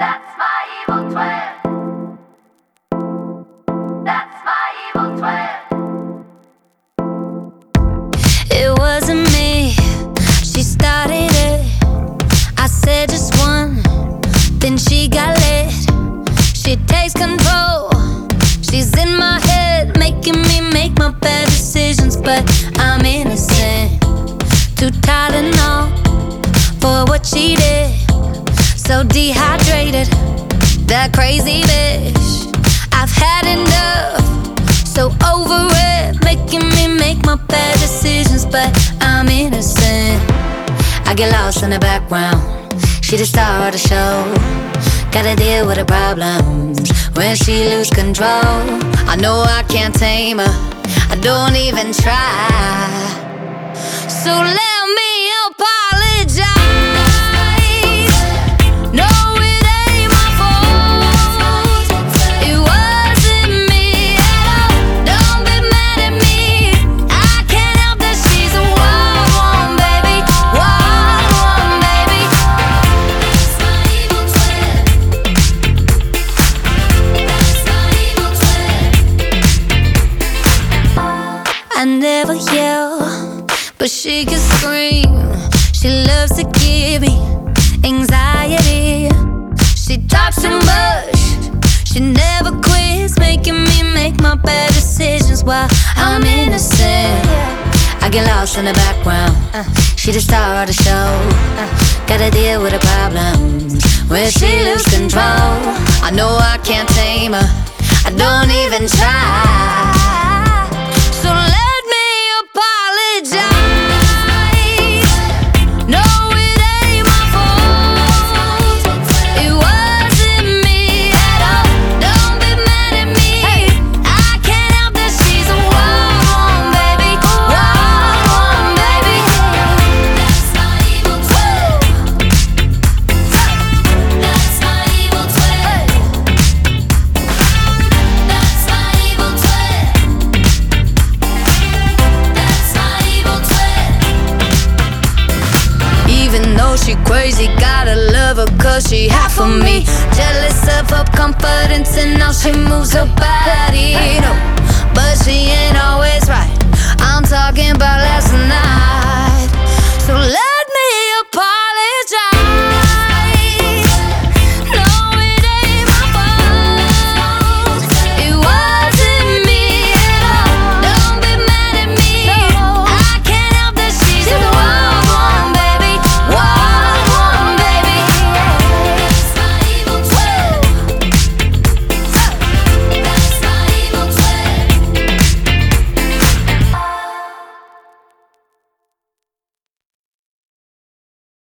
That's my evil twin. That's my evil twin. It wasn't me, she started it. I said just one, then she got lit. She takes control, she's in my head, making me make my bad decisions. But I'm innocent, too tired Tylenol for what she did. So dehydrated, that crazy bitch. I've had enough, so over it, making me make my bad decisions. But I'm innocent. I get lost in the background. She the star of the show. Gotta deal with her problems when she lose control. I know I can't tame her. I don't even try. So let never yell, but she can scream. She loves to give me anxiety. She talks too much. She never quits, making me make my bad decisions while I'm innocent. I get lost in the background. She the star of the show. Gotta deal with her problems when she lose control. I know I can't tame her. I don't even try. Cause she half of me. Jealous of her confidence and how she moves her body. No, but she ain't